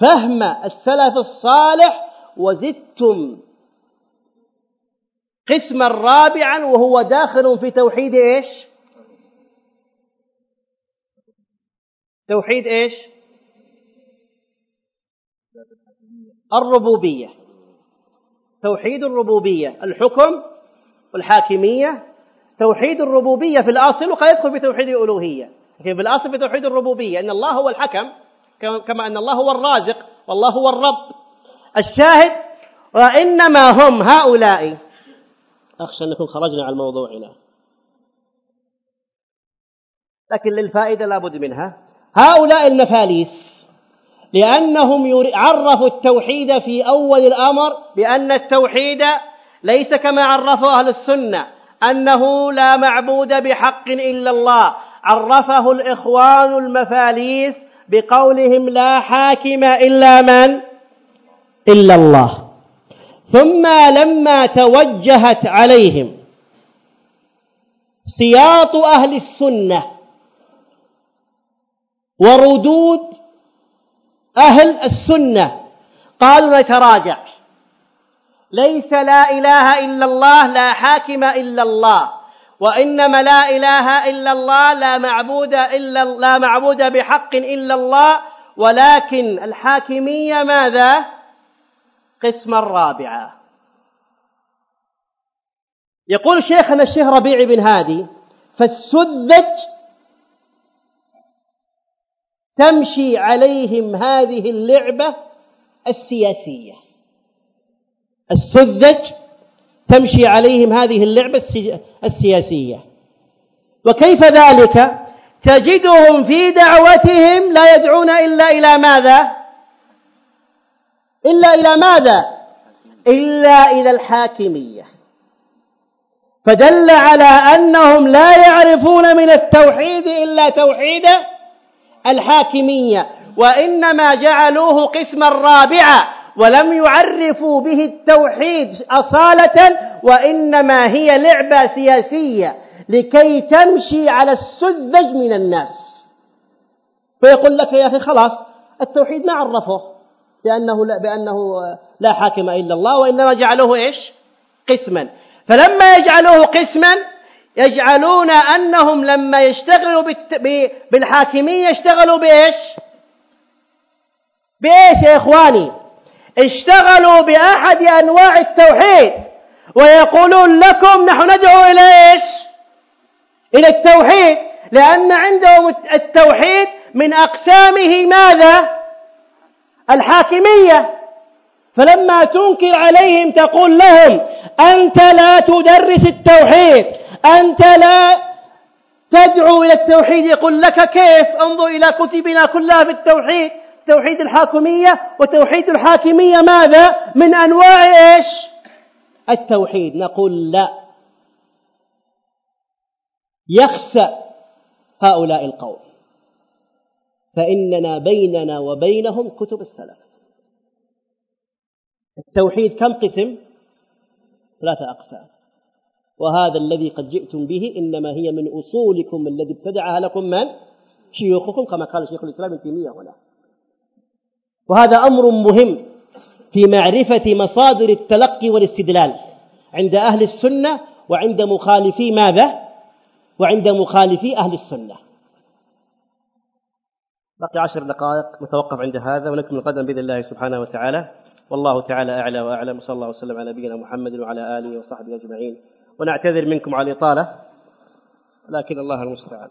فهم السلف الصالح وزدتم قسما رابعا وهو داخل في توحيد إيش؟ توحيد إيش؟ الربوبية. توحيد الربوبية الحكم والحاكمية توحيد الربوبية في الأصل وقد يدخل في توحيد الألوهية. لكن في الأصل في توحيد الربوبية أن الله هو الحكم كما أن الله هو الرازق والله هو الرب. الشاهد وإنما هم هؤلاء. أخشى أن نكون خرجنا عن موضوعنا لكن للفائدة لابد منها. هؤلاء المفاليس. لأنهم عرفوا التوحيد في أول الأمر بأن التوحيد ليس كما عرفه أهل السنة أنه لا معبود بحق إلا الله. عرفه الإخوان المفاليس بقولهم لا حاكم إلا من؟ إلا الله. ثم لما توجهت عليهم سياط أهل السنة وردود أهل السنة. قالوا نتراجع ليس لا إله إلا الله لا حاكم إلا الله. وإنما لا إله إلا الله لا معبود إلا لا معبود بحق إلا الله. ولكن الحاكمية ماذا؟ قسما رابعا. يقول شيخنا الشيخ ربيع بن هادي فالسذج تمشي عليهم هذه اللعبة السياسية. السذج تمشي عليهم هذه اللعبة السياسية. وكيف ذلك؟ تجدهم في دعوتهم لا يدعون إلا إلى ماذا؟ إلا إلى ماذا؟ إلا إلى الحاكمية. فدل على أنهم لا يعرفون من التوحيد إلا توحيد الحاكمية وإنما جعلوه قسما رابعا ولم يعرفوا به التوحيد أصالة وإنما هي لعبة سياسية لكي تمشي على السذج من الناس. فيقول لك يا أخي خلاص التوحيد ما عرفه بأنه لا, بأنه لا حاكم إلا الله وإنما جعلوه إيش؟ قسما. فلما يجعلوه قسما يجعلون أنهم لما يشتغلوا بالحاكمية يشتغلوا بإيش؟ بإيش يا إخواني؟ اشتغلوا بأحد أنواع التوحيد ويقولون لكم نحن ندعو إلى إيش؟ إلى التوحيد لأن عندهم التوحيد من أقسامه ماذا؟ الحاكمية. فلما تنكر عليهم تقول لهم أنت لا تدرس التوحيد أنت لا تدعو إلى التوحيد. يقول لك كيف؟ انظر إلى كتبنا كلها في التوحيد. توحيد الحاكمية وتوحيد الحاكمية ماذا؟ من أنواع إيش؟ التوحيد. نقول لا. يخسأ هؤلاء القوم. فإننا بيننا وبينهم كتب السلف. التوحيد كم قسم؟ ثلاثة أقسام. وهذا الذي قد جئتم به إنما هي من أصولكم الذي ابتدعها لكم من؟ شيوخكم كما قال شيخ الإسلام ابن تيمية هنا. وهذا أمر مهم في معرفة مصادر التلقي والاستدلال عند أهل السنة وعند مخالفي ماذا؟ وعند مخالفي أهل السنة. بقي عشر دقائق نتوقف عند هذا ونكمل غدا بإذن الله سبحانه وتعالى. والله تعالى أعلى وأعلم صلى الله وسلم على نبينا محمد وعلى آله وصحبه أجمعين. ونعتذر منكم على الإطالة لكن الله المستعان.